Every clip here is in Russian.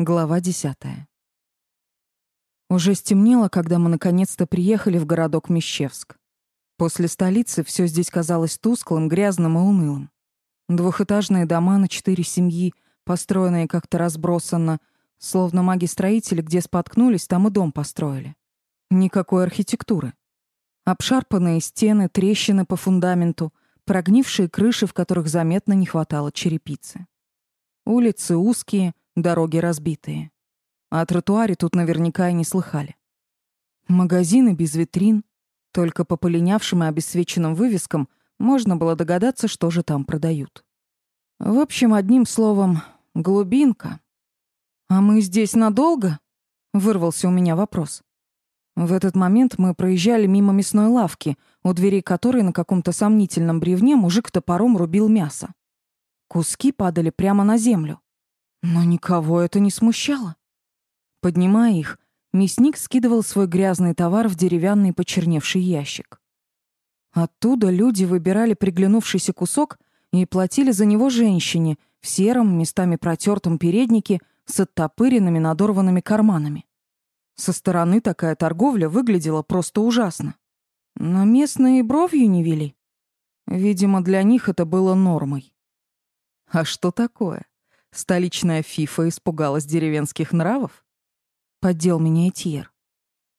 Глава десятая. Уже стемнело, когда мы наконец-то приехали в городок Мещевск. После столицы все здесь казалось тусклым, грязным и унылым. Двухэтажные дома на четыре семьи, построенные как-то разбросанно, словно маги-строители, где споткнулись, там и дом построили. Никакой архитектуры. Обшарпанные стены, трещины по фундаменту, прогнившие крыши, в которых заметно не хватало черепицы. Улицы узкие — дороги разбитые. О тротуаре тут наверняка и не слыхали. Магазины без витрин, только по полинявшим и обесцвеченным вывескам можно было догадаться, что же там продают. В общем, одним словом, глубинка. «А мы здесь надолго?» — вырвался у меня вопрос. В этот момент мы проезжали мимо мясной лавки, у двери которой на каком-то сомнительном бревне мужик топором рубил мясо. Куски падали прямо на землю. Но никого это не смущало. Поднимая их, мясник скидывал свой грязный товар в деревянный почерневший ящик. Оттуда люди выбирали приглянувшийся кусок и платили за него женщине в сером, местами протертом переднике с оттопыренными надорванными карманами. Со стороны такая торговля выглядела просто ужасно. Но местные бровью не вели. Видимо, для них это было нормой. А что такое? Столичная фифа испугалась деревенских нравов? Поддел меня Этьер.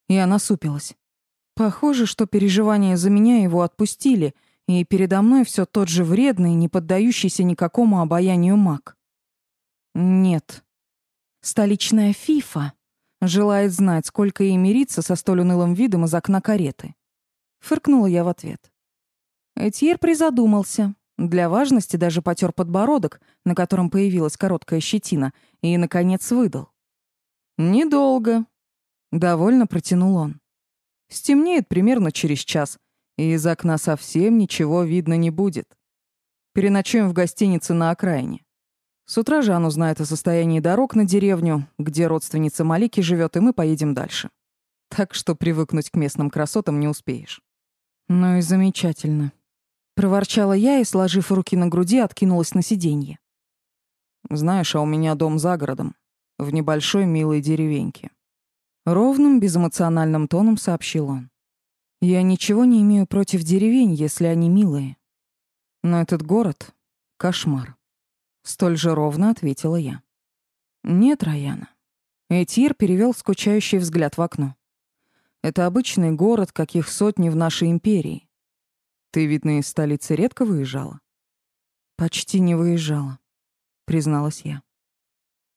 Я насупилась. Похоже, что переживания за меня его отпустили, и передо мной все тот же вредный, не поддающийся никакому обаянию маг. Нет. Столичная фифа желает знать, сколько ей мириться со столь унылым видом из окна кареты. Фыркнула я в ответ. Этьер призадумался, для важности даже потер подбородок, на котором появилась короткая щетина, и, наконец, выдал. «Недолго», — довольно протянул он. «Стемнеет примерно через час, и из окна совсем ничего видно не будет. Переночуем в гостинице на окраине. С утра Жан узнает о состоянии дорог на деревню, где родственница Малики живет, и мы поедем дальше. Так что привыкнуть к местным красотам не успеешь». «Ну и замечательно», Проворчала я и, сложив руки на груди, откинулась на сиденье. «Знаешь, а у меня дом за городом, в небольшой милой деревеньке». Ровным, безэмоциональным тоном сообщил он. «Я ничего не имею против деревень, если они милые. Но этот город — кошмар». Столь же ровно ответила я. «Нет, Раяна». Этир перевел скучающий взгляд в окно. «Это обычный город, каких сотни в нашей империи. Ты, видно, из столицы редко выезжала? Почти не выезжала, призналась я.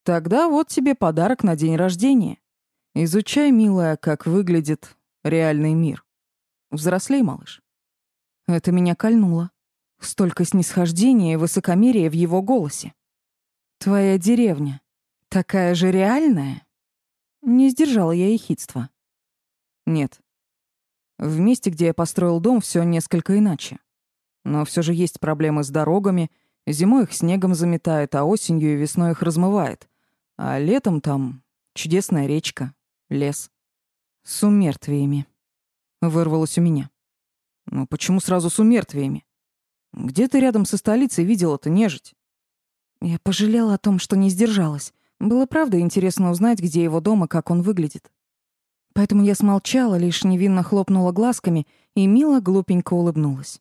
Тогда вот тебе подарок на день рождения. Изучай, милая, как выглядит реальный мир. Взрослей, малыш. Это меня кольнуло. Столько снисхождения и высокомерия в его голосе. Твоя деревня такая же реальная? Не сдержала я ехидства. Нет, в месте, где я построил дом, все несколько иначе. Но все же есть проблемы с дорогами. Зимой их снегом заметает, а осенью и весной их размывает. А летом там чудесная речка, лес. С умертвиями. Вырвалось у меня. Ну почему сразу с умертвиями? Где ты рядом со столицей видела-то нежить? Я пожалела о том, что не сдержалась. Было правда интересно узнать, где его дом и как он выглядит. Поэтому я смолчала, лишь невинно хлопнула глазками и мило глупенько улыбнулась.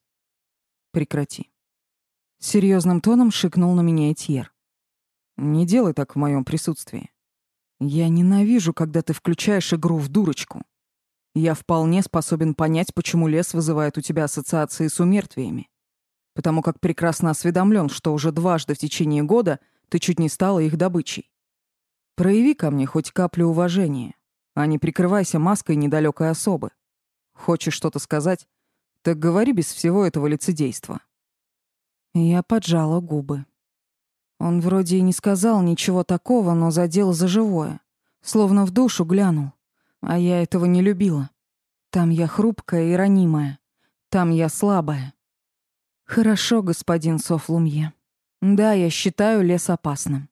«Прекрати». Серьезным тоном шикнул на меня Этьер. «Не делай так в моем присутствии. Я ненавижу, когда ты включаешь игру в дурочку. Я вполне способен понять, почему лес вызывает у тебя ассоциации с умертвиями. Потому как прекрасно осведомлен, что уже дважды в течение года ты чуть не стала их добычей. Прояви ко мне хоть каплю уважения а не прикрывайся маской недалекой особы. Хочешь что-то сказать, так говори без всего этого лицедейства. Я поджала губы. Он вроде и не сказал ничего такого, но задел за живое, словно в душу глянул. А я этого не любила. Там я хрупкая и ранимая. Там я слабая. Хорошо, господин Софлумье. Да, я считаю лес опасным.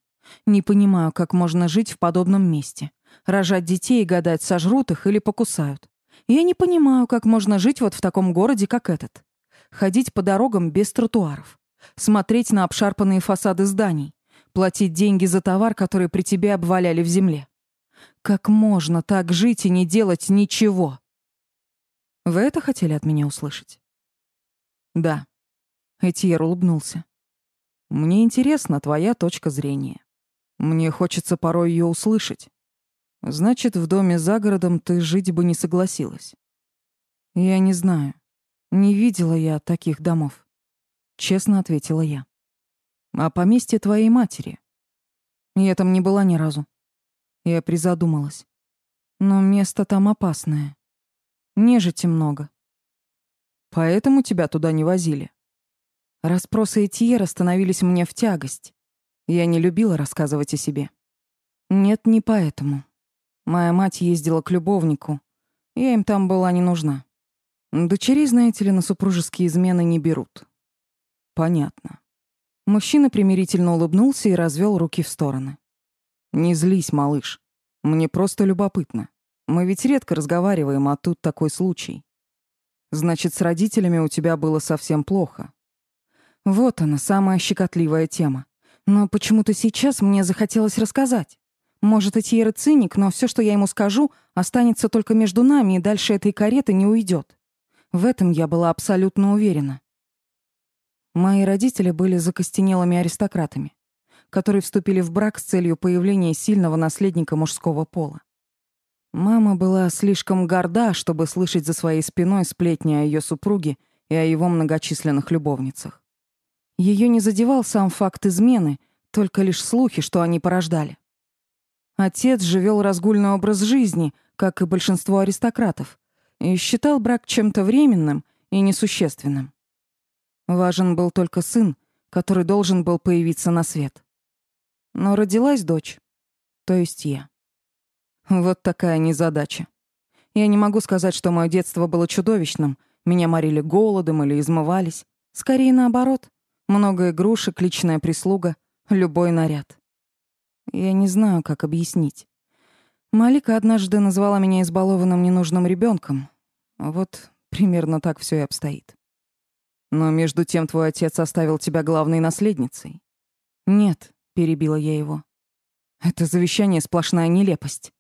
Не понимаю, как можно жить в подобном месте. Рожать детей и гадать, сожрут их или покусают. Я не понимаю, как можно жить вот в таком городе, как этот. Ходить по дорогам без тротуаров. Смотреть на обшарпанные фасады зданий. платить деньги за товар, который при тебе обваляли в земле. Как можно так жить и не делать ничего? Вы это хотели от меня услышать? Да. Этьер улыбнулся. Мне интересна твоя точка зрения. Мне хочется порой ее услышать. Значит, в доме за городом ты жить бы не согласилась. Я не знаю. Не видела я таких домов. Честно ответила я. А поместье твоей матери? Я там не была ни разу. Я призадумалась. Но место там опасное. Нежити много. Поэтому тебя туда не возили. Распросы Этьера становились мне в тягость. Я не любила рассказывать о себе. Нет, не поэтому. Моя мать ездила к любовнику. Я им там была не нужна. Дочерей, знаете ли, на супружеские измены не берут. Понятно. Мужчина примирительно улыбнулся и развел руки в стороны. Не злись, малыш. Мне просто любопытно. Мы ведь редко разговариваем, а тут такой случай. Значит, с родителями у тебя было совсем плохо. Вот она, самая щекотливая тема. Но почему-то сейчас мне захотелось рассказать. Может, Этьера циник, но все, что я ему скажу, останется только между нами, и дальше этой кареты не уйдет. В этом я была абсолютно уверена. Мои родители были закостенелыми аристократами, которые вступили в брак с целью появления сильного наследника мужского пола. Мама была слишком горда, чтобы слышать за своей спиной сплетни о ее супруге и о его многочисленных любовницах. Ее не задевал сам факт измены, только лишь слухи, что они порождали. Отец же вел разгульный образ жизни, как и большинство аристократов, и считал брак чем-то временным и несущественным. Важен был только сын, который должен был появиться на свет. Но родилась дочь, то есть я. Вот такая незадача. Я не могу сказать, что мое детство было чудовищным, меня морили голодом или измывались. Скорее наоборот. Много игрушек, личная прислуга, любой наряд. Я не знаю, как объяснить. Малика однажды назвала меня избалованным ненужным ребенком. Вот примерно так все и обстоит. Но между тем твой отец оставил тебя главной наследницей. Нет, перебила я его. Это завещание сплошная нелепость.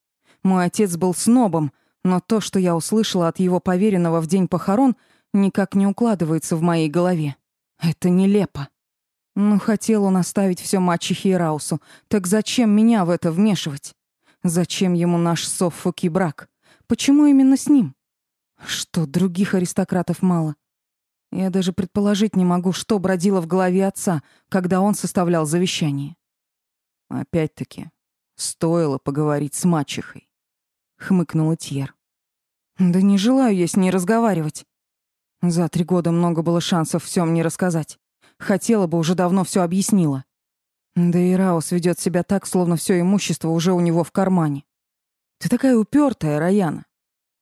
Мой отец был снобом, но то, что я услышала от его поверенного в день похорон, никак не укладывается в моей голове. Это нелепо. Ну, хотел он оставить все мачехе и Раусу. Так зачем меня в это вмешивать? Зачем ему наш Соффоки брак? Почему именно с ним? Что, других аристократов мало? Я даже предположить не могу, что бродило в голове отца, когда он составлял завещание. Опять-таки, стоило поговорить с мачехой. Хмыкнула Тьер. Да не желаю я с ней разговаривать. За три года много было шансов все мне рассказать. Хотела бы, уже давно все объяснила. Да и Раус ведет себя так, словно все имущество уже у него в кармане. Ты такая упертая, Раяна.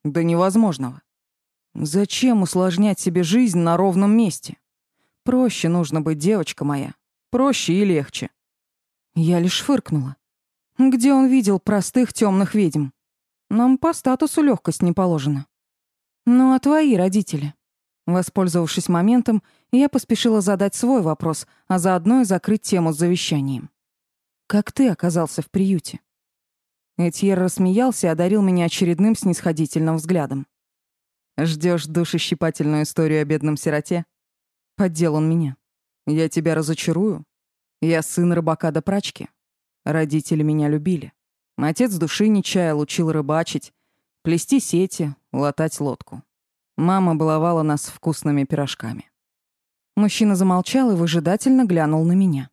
До невозможного. Зачем усложнять себе жизнь на ровном месте? Проще нужно быть, девочка моя. Проще и легче. Я лишь фыркнула. Где он видел простых темных ведьм? Нам по статусу легкость не положена. Ну а твои родители? Воспользовавшись моментом, я поспешила задать свой вопрос, а заодно и закрыть тему с завещанием. «Как ты оказался в приюте?» Этьер рассмеялся и одарил меня очередным снисходительным взглядом. Ждешь душещипательную историю о бедном сироте?» Поддел он меня. «Я тебя разочарую. Я сын рыбака до прачки. Родители меня любили. Отец души не чаял, учил рыбачить, плести сети, латать лодку. Мама баловала нас вкусными пирожками. Мужчина замолчал и выжидательно глянул на меня.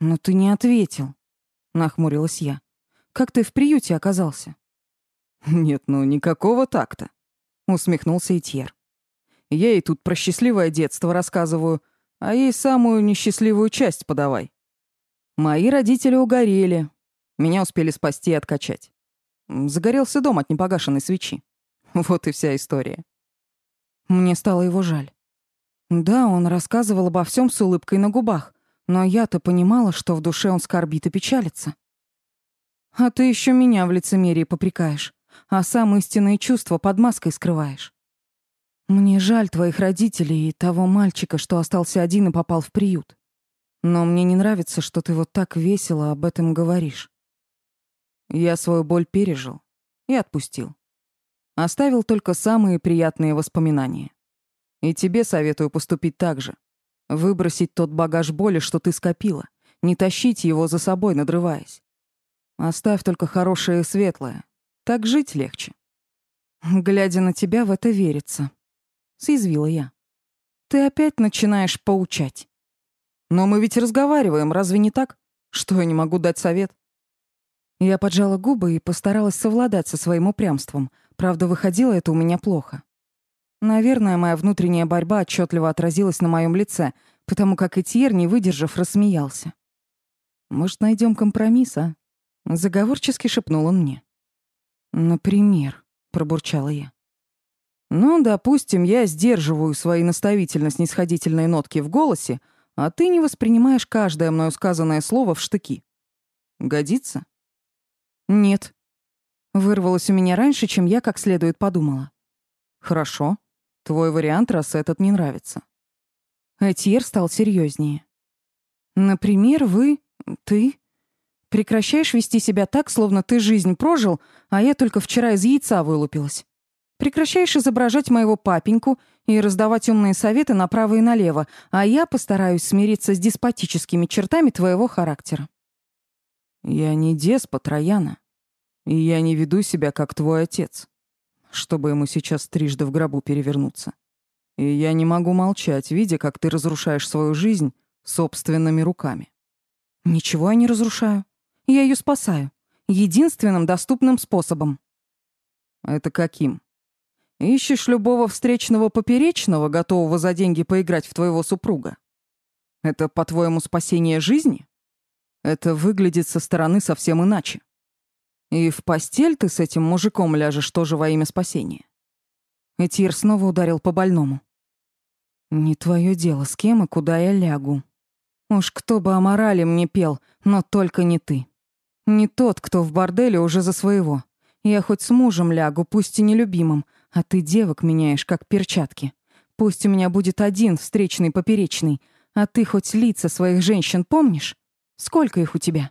«Но ты не ответил», — нахмурилась я. «Как ты в приюте оказался?» «Нет, ну никакого так-то», — усмехнулся Итьер. «Я ей тут про счастливое детство рассказываю, а ей самую несчастливую часть подавай. Мои родители угорели. Меня успели спасти и откачать. Загорелся дом от непогашенной свечи. Вот и вся история. Мне стало его жаль. Да, он рассказывал обо всем с улыбкой на губах, но я-то понимала, что в душе он скорбит и печалится. А ты еще меня в лицемерии попрекаешь, а сам истинные чувства под маской скрываешь. Мне жаль твоих родителей и того мальчика, что остался один и попал в приют. Но мне не нравится, что ты вот так весело об этом говоришь. Я свою боль пережил и отпустил. Оставил только самые приятные воспоминания. И тебе советую поступить так же. Выбросить тот багаж боли, что ты скопила. Не тащить его за собой, надрываясь. Оставь только хорошее и светлое. Так жить легче. Глядя на тебя, в это верится. Съязвила я. Ты опять начинаешь поучать. Но мы ведь разговариваем, разве не так? Что я не могу дать совет? Я поджала губы и постаралась совладать со своим упрямством. Правда, выходило это у меня плохо. Наверное, моя внутренняя борьба отчетливо отразилась на моем лице, потому как Этьер, не выдержав, рассмеялся. «Может, найдем компромисс, а?» Заговорчески шепнул он мне. «Например», — пробурчала я. «Ну, допустим, я сдерживаю свои наставительно-снисходительные нотки в голосе, а ты не воспринимаешь каждое мною сказанное слово в штыки. Годится?» «Нет». Вырвалось у меня раньше, чем я как следует подумала. «Хорошо. Твой вариант, раз этот не нравится». Этьер стал серьезнее. «Например, вы, ты, прекращаешь вести себя так, словно ты жизнь прожил, а я только вчера из яйца вылупилась. Прекращаешь изображать моего папеньку и раздавать умные советы направо и налево, а я постараюсь смириться с деспотическими чертами твоего характера». «Я не деспот, Раяна. И я не веду себя, как твой отец, чтобы ему сейчас трижды в гробу перевернуться. И я не могу молчать, видя, как ты разрушаешь свою жизнь собственными руками. Ничего я не разрушаю. Я ее спасаю. Единственным доступным способом. Это каким? Ищешь любого встречного поперечного, готового за деньги поиграть в твоего супруга? Это, по-твоему, спасение жизни? Это выглядит со стороны совсем иначе. И в постель ты с этим мужиком ляжешь тоже во имя спасения. Этир снова ударил по больному. Не твое дело, с кем и куда я лягу. Уж кто бы о морали мне пел, но только не ты. Не тот, кто в борделе уже за своего. Я хоть с мужем лягу, пусть и нелюбимым, а ты девок меняешь, как перчатки. Пусть у меня будет один встречный поперечный, а ты хоть лица своих женщин помнишь? Сколько их у тебя?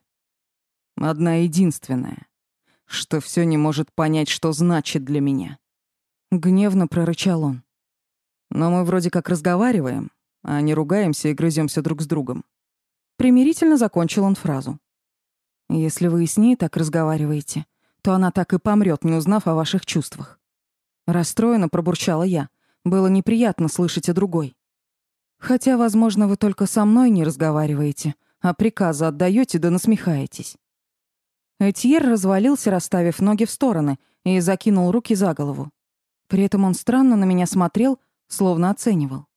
Одна единственная что все не может понять, что значит для меня. Гневно прорычал он. Но мы вроде как разговариваем, а не ругаемся и грыземся друг с другом. Примирительно закончил он фразу. Если вы с ней так разговариваете, то она так и помрет, не узнав о ваших чувствах. Расстроенно пробурчала я. Было неприятно слышать о другой. Хотя, возможно, вы только со мной не разговариваете, а приказы отдаете да насмехаетесь. Этьер развалился, расставив ноги в стороны, и закинул руки за голову. При этом он странно на меня смотрел, словно оценивал.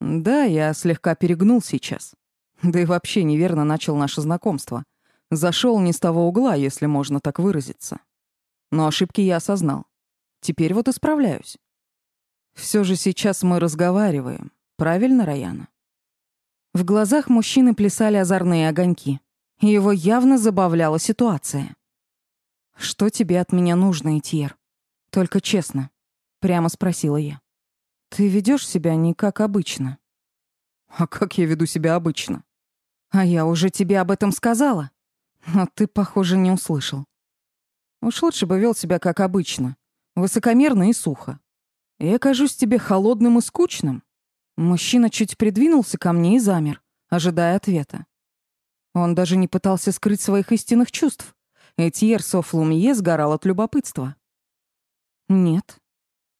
Да, я слегка перегнул сейчас. Да и вообще неверно начал наше знакомство. Зашел не с того угла, если можно так выразиться. Но ошибки я осознал. Теперь вот исправляюсь. Все же сейчас мы разговариваем. Правильно, Раяна? В глазах мужчины плясали озорные огоньки. Его явно забавляла ситуация. «Что тебе от меня нужно, Этьер? Только честно», — прямо спросила я. «Ты ведешь себя не как обычно». «А как я веду себя обычно?» «А я уже тебе об этом сказала, но ты, похоже, не услышал. Уж лучше бы вел себя как обычно, высокомерно и сухо. Я кажусь тебе холодным и скучным». Мужчина чуть придвинулся ко мне и замер, ожидая ответа. Он даже не пытался скрыть своих истинных чувств. Этьер Софлумье сгорал от любопытства. «Нет.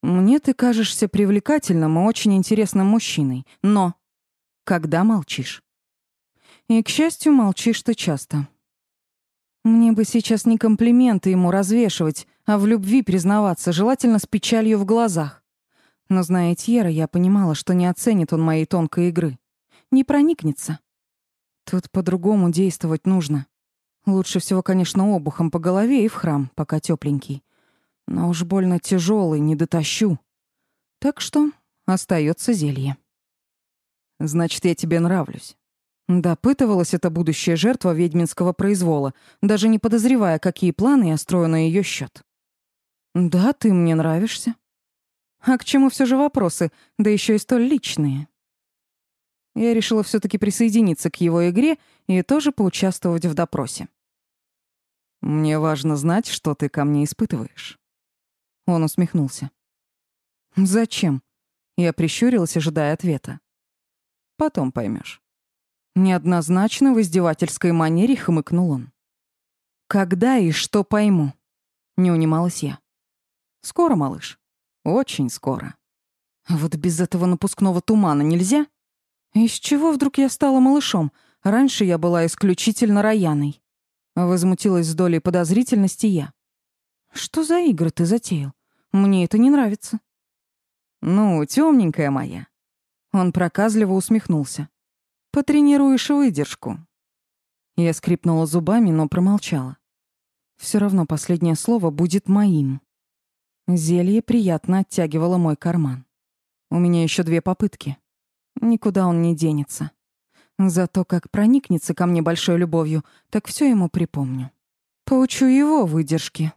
Мне ты кажешься привлекательным и очень интересным мужчиной, но когда молчишь? И, к счастью, молчишь ты часто. Мне бы сейчас не комплименты ему развешивать, а в любви признаваться, желательно с печалью в глазах. Но, зная Тьера, я понимала, что не оценит он моей тонкой игры. Не проникнется. Тут по-другому действовать нужно. Лучше всего, конечно, обухом по голове и в храм, пока тепленький. Но уж больно тяжелый, не дотащу. Так что остается зелье. Значит, я тебе нравлюсь. Допытывалась эта будущая жертва ведьминского произвола, даже не подозревая, какие планы я строю на ее счет. Да, ты мне нравишься. А к чему все же вопросы, да еще и столь личные? Я решила все таки присоединиться к его игре и тоже поучаствовать в допросе. «Мне важно знать, что ты ко мне испытываешь». Он усмехнулся. «Зачем?» Я прищурилась, ожидая ответа. «Потом поймешь. Неоднозначно в издевательской манере хмыкнул он. «Когда и что пойму?» Не унималась я. «Скоро, малыш. Очень скоро. Вот без этого напускного тумана нельзя? Из чего вдруг я стала малышом? Раньше я была исключительно Раяной». Возмутилась с долей подозрительности я. «Что за игры ты затеял? Мне это не нравится». «Ну, темненькая моя». Он проказливо усмехнулся. Потренируешь выдержку. Я скрипнула зубами, но промолчала. Все равно последнее слово будет моим. Зелье приятно оттягивало мой карман. У меня еще две попытки. Никуда он не денется. Зато как проникнется ко мне большой любовью, так все ему припомню. Поучу его выдержки.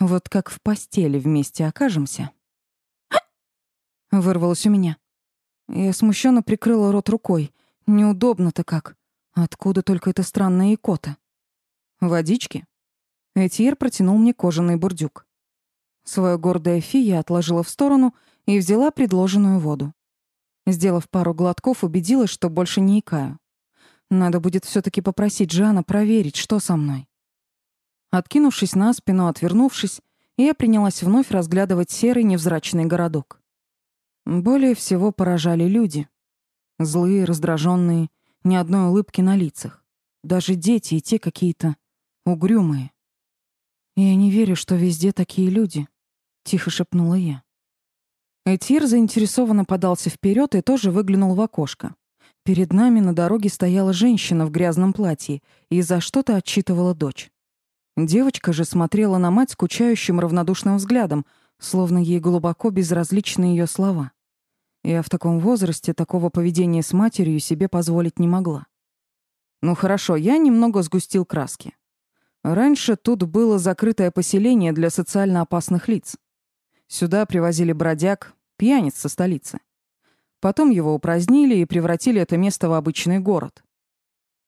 Вот как в постели вместе окажемся. Вырвалось у меня. Я смущенно прикрыла рот рукой, Неудобно-то как. Откуда только эта странная икота? Водички? Этьер протянул мне кожаный бурдюк. Свое гордое фи я отложила в сторону и взяла предложенную воду. Сделав пару глотков, убедилась, что больше не икаю. Надо будет все таки попросить Жана проверить, что со мной. Откинувшись на спину, отвернувшись, я принялась вновь разглядывать серый невзрачный городок. Более всего поражали люди. Злые, раздраженные, ни одной улыбки на лицах. Даже дети и те какие-то угрюмые. «Я не верю, что везде такие люди», — тихо шепнула я. Этир заинтересованно подался вперед и тоже выглянул в окошко. Перед нами на дороге стояла женщина в грязном платье и за что-то отчитывала дочь. Девочка же смотрела на мать скучающим равнодушным взглядом, словно ей глубоко безразличны ее слова. Я в таком возрасте такого поведения с матерью себе позволить не могла. Ну хорошо, я немного сгустил краски. Раньше тут было закрытое поселение для социально опасных лиц. Сюда привозили бродяг, пьяниц со столицы. Потом его упразднили и превратили это место в обычный город.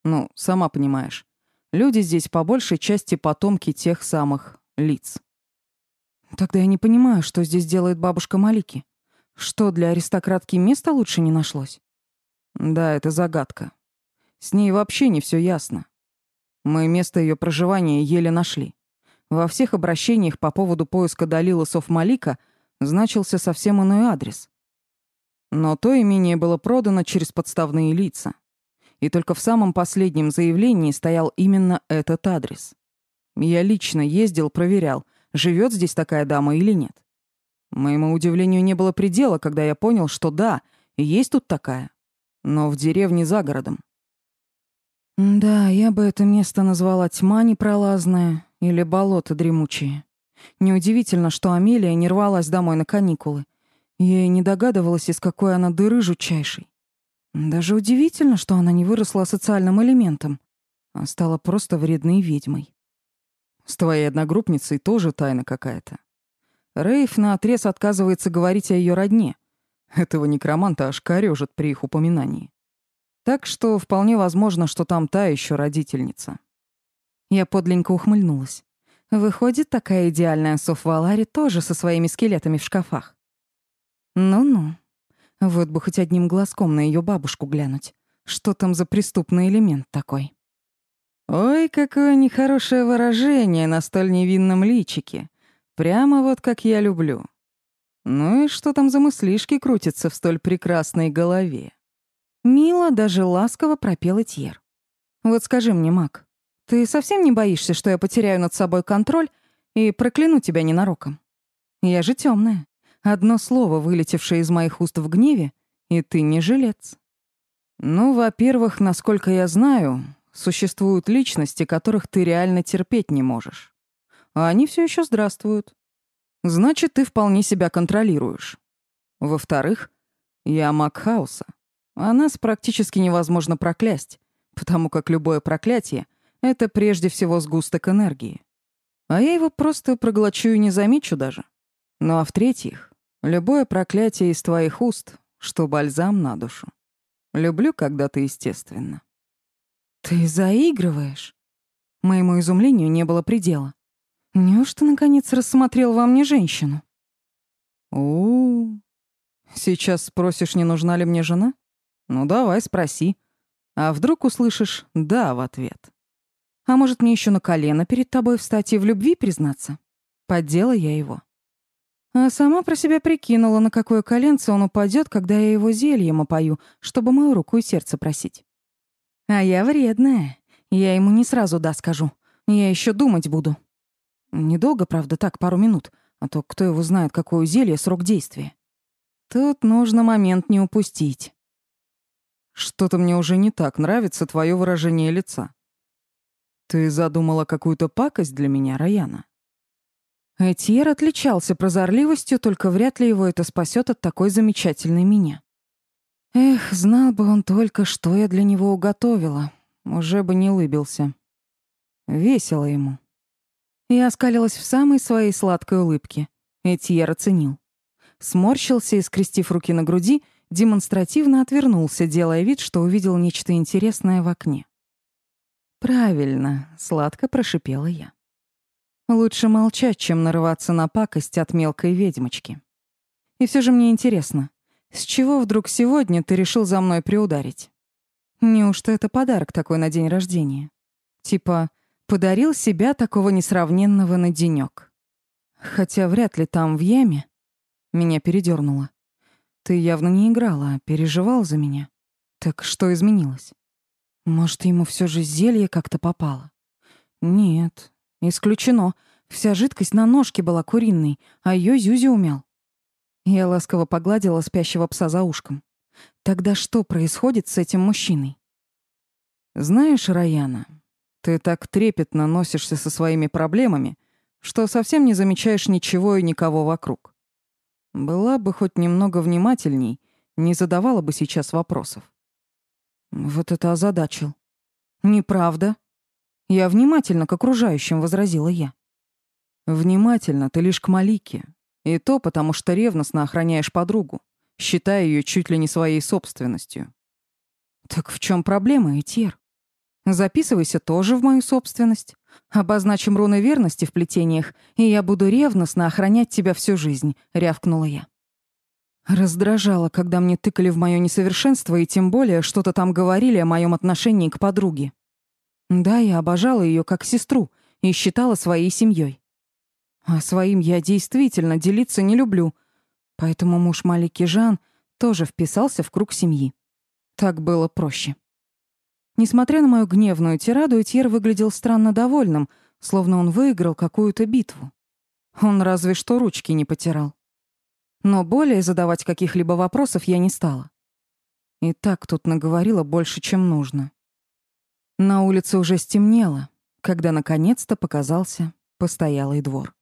Ну, сама понимаешь, люди здесь по большей части потомки тех самых лиц. Тогда я не понимаю, что здесь делает бабушка Малики. Что, для аристократки места лучше не нашлось? Да, это загадка. С ней вообще не все ясно. Мы место ее проживания еле нашли. Во всех обращениях по поводу поиска Далила Софмалика значился совсем иной адрес. Но то имение было продано через подставные лица. И только в самом последнем заявлении стоял именно этот адрес. Я лично ездил, проверял, живет здесь такая дама или нет. Моему удивлению не было предела, когда я понял, что да, есть тут такая. Но в деревне за городом. Да, я бы это место назвала тьма непролазная или болото дремучее. Неудивительно, что Амелия не рвалась домой на каникулы. Я и не догадывалась, из какой она дыры жутчайшей. Даже удивительно, что она не выросла социальным элементом, а стала просто вредной ведьмой. С твоей одногруппницей тоже тайна какая-то. Рейф наотрез отказывается говорить о ее родне. Этого некроманта аж корёжит при их упоминании. Так что вполне возможно, что там та еще родительница. Я подленько ухмыльнулась. Выходит, такая идеальная Софвалари тоже со своими скелетами в шкафах. Ну-ну. Вот бы хоть одним глазком на ее бабушку глянуть. Что там за преступный элемент такой? Ой, какое нехорошее выражение на столь невинном личике. Прямо вот как я люблю. Ну и что там за мыслишки крутятся в столь прекрасной голове? Мило, даже ласково пропел Этьер. Вот скажи мне, Мак, ты совсем не боишься, что я потеряю над собой контроль и прокляну тебя ненароком? Я же темная. Одно слово, вылетевшее из моих уст в гневе, и ты не жилец. Ну, во-первых, насколько я знаю, существуют личности, которых ты реально терпеть не можешь а они все еще здравствуют. Значит, ты вполне себя контролируешь. Во-вторых, я маг хаоса. А нас практически невозможно проклясть, потому как любое проклятие — это прежде всего сгусток энергии. А я его просто проглочу и не замечу даже. Ну а в-третьих, любое проклятие из твоих уст, что бальзам на душу. Люблю, когда ты естественно. Ты заигрываешь? Моему изумлению не было предела. Неужто наконец рассмотрел во мне женщину? У, -у, сейчас спросишь, не нужна ли мне жена? Ну давай, спроси. А вдруг услышишь «да» в ответ? А может, мне еще на колено перед тобой встать и в любви признаться? Поддела я его. А сама про себя прикинула, на какое коленце он упадет, когда я его зельем опою, чтобы мою руку и сердце просить. А я вредная. Я ему не сразу «да» скажу. Я еще думать буду. Недолго, правда, так, пару минут. А то кто его знает, какое зелье, срок действия. Тут нужно момент не упустить. Что-то мне уже не так нравится твое выражение лица. Ты задумала какую-то пакость для меня, Раяна? Этьер отличался прозорливостью, только вряд ли его это спасет от такой замечательной меня. Эх, знал бы он только, что я для него уготовила. Уже бы не улыбился. Весело ему. Я оскалилась в самой своей сладкой улыбке. Этьер оценил. Сморщился и, скрестив руки на груди, демонстративно отвернулся, делая вид, что увидел нечто интересное в окне. «Правильно», — сладко прошипела я. «Лучше молчать, чем нарываться на пакость от мелкой ведьмочки. И все же мне интересно, с чего вдруг сегодня ты решил за мной приударить? Неужто это подарок такой на день рождения? Типа, подарил себя такого несравненного на денёк. Хотя вряд ли там, в яме, меня передёрнуло. Ты явно не играла, а переживал за меня. Так что изменилось? Может, ему все же зелье как-то попало? Нет, исключено. Вся жидкость на ножке была куриной, а ее Зюзи умел. Я ласково погладила спящего пса за ушком. Тогда что происходит с этим мужчиной? Знаешь, Раяна, ты так трепетно носишься со своими проблемами, что совсем не замечаешь ничего и никого вокруг. Была бы хоть немного внимательней, не задавала бы сейчас вопросов. Вот это озадачил. Неправда. Я внимательно к окружающим, возразила я. Внимательно ты лишь к Малике. И то потому, что ревностно охраняешь подругу, считая ее чуть ли не своей собственностью. Так в чем проблема, Этьер? Записывайся тоже в мою собственность. Обозначим руны верности в плетениях, и я буду ревностно охранять тебя всю жизнь», — рявкнула я. Раздражало, когда мне тыкали в мое несовершенство и тем более что-то там говорили о моем отношении к подруге. Да, я обожала ее как сестру и считала своей семьей. А своим я действительно делиться не люблю, поэтому муж Малики Жан тоже вписался в круг семьи. Так было проще. Несмотря на мою гневную тираду, Этьер выглядел странно довольным, словно он выиграл какую-то битву. Он разве что ручки не потирал. Но более задавать каких-либо вопросов я не стала. И так тут наговорила больше, чем нужно. На улице уже стемнело, когда наконец-то показался постоялый двор.